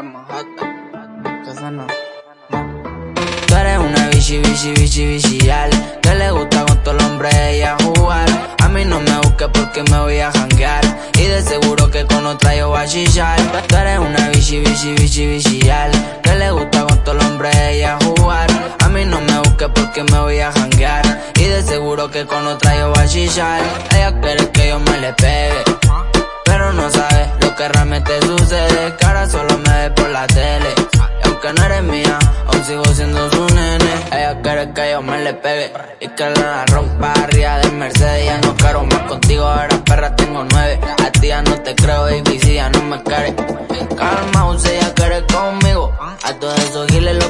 Tú eres una bichi, bichi, bichi, bichillal Que le gusta con todo el hombre ella jugar. A mí no me busques porque me voy a janguear. Y de seguro que con otra yo voy a chillar. Tú eres una bichi, bichi, bichi, bichillal Que le gusta con todo el hombre ella jugar. A mí no me busques porque me voy a janguear. Y de seguro que con otra yo voy a chillar. Ella quiere que yo me le pegue Pero no sabe lo que realmente sucede. Ahora solo me la tele Y aunque no eres mía sigo siendo su nene. Ella quiere que yo me le pegue y que la rompa arriba de Mercedes. Ya no quiero más contigo, ahora perra tengo nueve. A ti ya no te creo, baby, si ya no me quiere. Calma, usted ya quiere conmigo. A todos esos giles los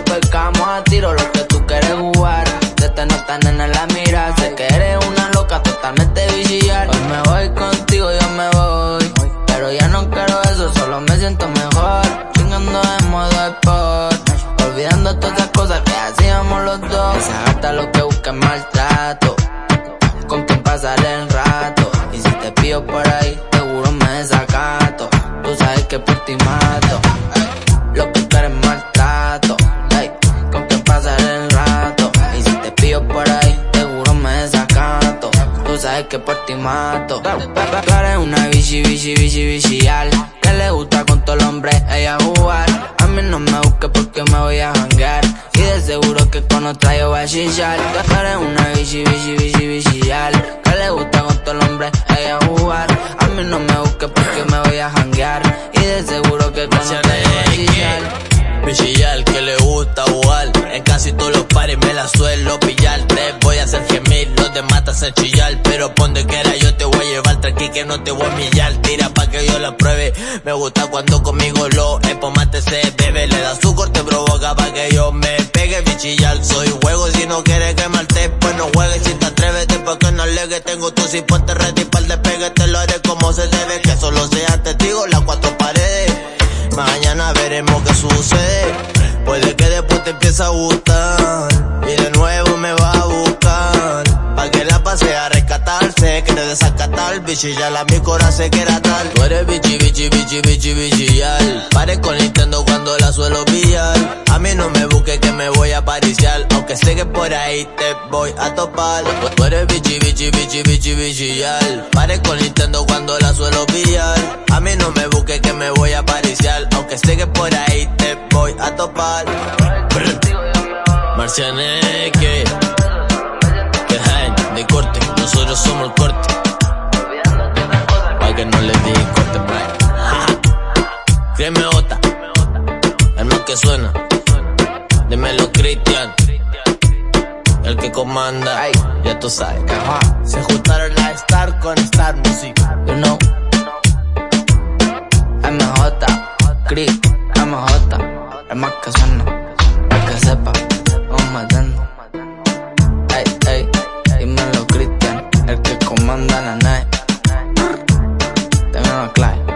pasar el rato. Y si te pido por ahí, seguro me desacato. Tú sabes que por ti mato. Lo que quieres es maltrato. con quien pasar el rato. Y si te pido por ahí, seguro me desacato. Tú sabes que por ti mato. Tú eres una bichi, bichi, bichi, bichi, Que le gusta con todo el hombre, ella jugar no me busques porque me voy a janguear seguro que con otra yo voy a chillar Tú eres una bichi, bichillar Que le gusta ella jugar. A mí no me busques porque me voy a janguear. Y de seguro que con otra yo voy a chillar. Bichillar que le gusta jugar. En casi todos los pares me la suelo pillar. Te voy a hacer gemir, no te matas a chillar. Pero ponte que era yo te voy a llevar tranqui que no te voy a millar Tira pa' que yo la pruebe. Me gusta cuando conmigo lo empomate se bebe. Le da su corte provoca pa' que yo me pegue bichillar. Soy juego si no quieres quemarte pues no juegues. Si te atreves que no legue Tengo tu si ponte ready para el despegue. Te lo haré como se debe Que solo sea testigo las cuatro paredes. Mañana veremos qué sucede. Puede que después te empiece a gustar Y de nuevo me va a buscar. Pa' que la pase a rescatarse Que te desacatar, bichillar a mi corazón que era tal Tú eres bichi, bichi, bichi, bichi, bichillar Pare con Nintendo cuando la suelo mí no me busques que me voy a pariciar. Aunque sé que por ahí te voy a topar. Tú eres bichi, bichi, bichi, bichi, bichillar Pare con Nintendo cuando la suelo pillar. A mí no me busques que me voy a pariciar. Aunque sé que por ahí te voy a topar. Marcianeque de corte, nosotros somos el corte. Pa' que no le di corte, Créeme otra, el más que suena. Dímelo, Cristian. El que comanda, Ay, ya tú sabes. Ajá. Se juntaron la Star con Star Music. You know. MJ, Crit, MJ. El más que suena, el que sepa. Un matando. Ey, ey, dímelo, Cristian. El que comanda la night. Tengo Clyde.